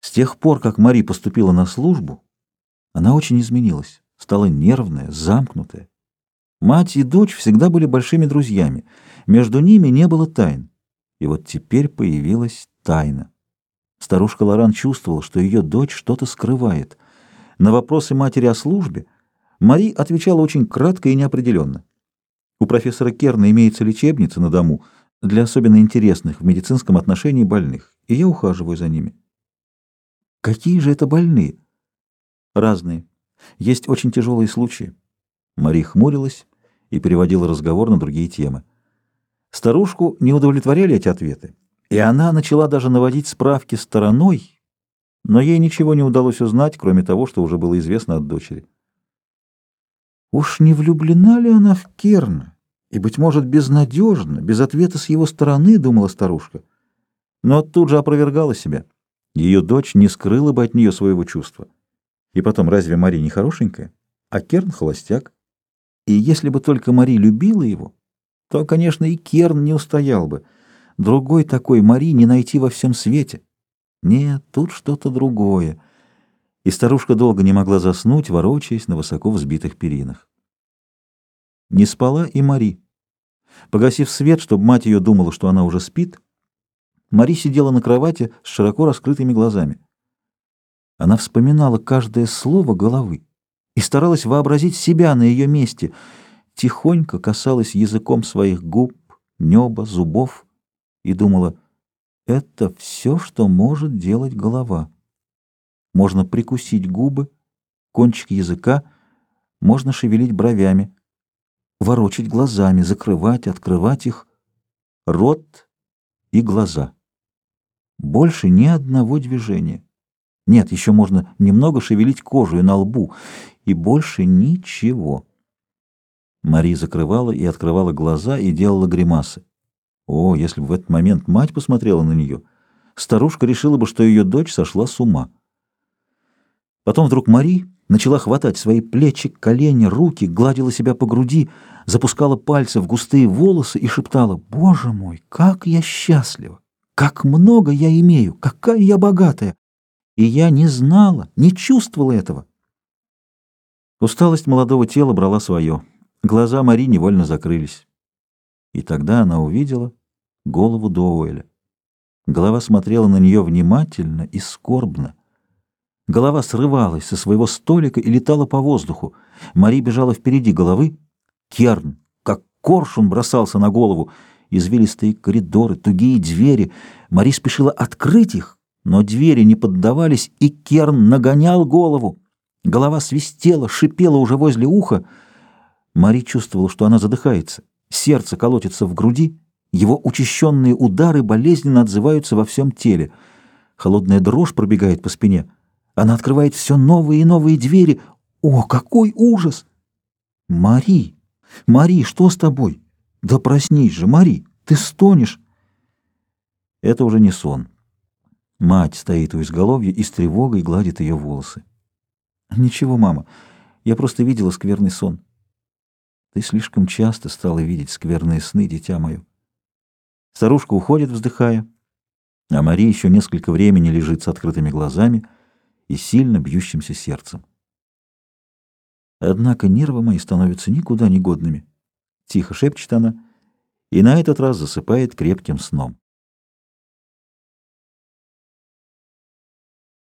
С тех пор, как Мари поступила на службу, она очень изменилась, стала нервная, замкнутая. Мать и дочь всегда были большими друзьями, между ними не было тайн. И вот теперь появилась тайна. Старушка Лоран чувствовала, что ее дочь что-то скрывает. На вопросы матери о службе Мари отвечала очень кратко и неопределенно. У профессора Керна имеется лечебница на дому для особенно интересных в медицинском отношении больных, и я ухаживаю за ними. Какие же это больные? Разные. Есть очень тяжелые случаи. Мари хмурилась и переводила разговор на другие темы. Старушку не удовлетворяли эти ответы, и она начала даже наводить справки стороной, но ей ничего не удалось узнать, кроме того, что уже было известно от дочери. Уж не влюблена ли она в Керна? И, быть может, безнадежно, без ответа с его стороны, думала старушка. Но тут же опровергала себя. Ее дочь не скрыла бы от нее своего чувства. И потом, разве Мари не хорошенькая? А Керн — холостяк. И если бы только Мари любила его, то, конечно, и Керн не устоял бы. Другой такой Мари не найти во всем свете. Нет, тут что-то другое. И старушка долго не могла заснуть, ворочаясь на высоко взбитых перинах. Не спала и Мари. Погасив свет, чтобы мать ее думала, что она уже спит, Мари сидела на кровати с широко раскрытыми глазами. Она вспоминала каждое слово головы и старалась вообразить себя на ее месте, тихонько касалась языком своих губ, неба, зубов и думала, это все, что может делать голова. Можно прикусить губы, кончик языка, можно шевелить бровями, ворочать глазами, закрывать, открывать их, рот и глаза. Больше ни одного движения. Нет, еще можно немного шевелить кожу на лбу, и больше ничего. Мари закрывала и открывала глаза и делала гримасы. О, если бы в этот момент мать посмотрела на нее, старушка решила бы, что ее дочь сошла с ума. Потом вдруг Мари начала хватать свои плечи, колени, руки, гладила себя по груди, запускала пальцы в густые волосы и шептала «Боже мой, как я счастлива! Как много я имею! Какая я богатая!» И я не знала, не чувствовала этого. Усталость молодого тела брала свое. Глаза Мари невольно закрылись. И тогда она увидела голову Доуэля. Голова смотрела на нее внимательно и скорбно. Голова срывалась со своего столика и летала по воздуху. Мари бежала впереди головы. Керн, как коршун, бросался на голову. Извилистые коридоры, тугие двери. Мари спешила открыть их, но двери не поддавались, и Керн нагонял голову. Голова свистела, шипела уже возле уха. Мари чувствовала, что она задыхается. Сердце колотится в груди. Его учащенные удары болезненно отзываются во всем теле. Холодная дрожь пробегает по спине. Она открывает все новые и новые двери. О, какой ужас! Мари! Мари, что с тобой? Да проснись же, Мари, ты стонешь. Это уже не сон. Мать стоит у изголовья и с тревогой гладит ее волосы. Ничего, мама, я просто видела скверный сон. Ты слишком часто стала видеть скверные сны, дитя мое. Старушка уходит, вздыхая, а Мари еще несколько времени лежит с открытыми глазами, и сильно бьющимся сердцем. Однако нервы мои становятся никуда не годными. Тихо шепчет она и на этот раз засыпает крепким сном.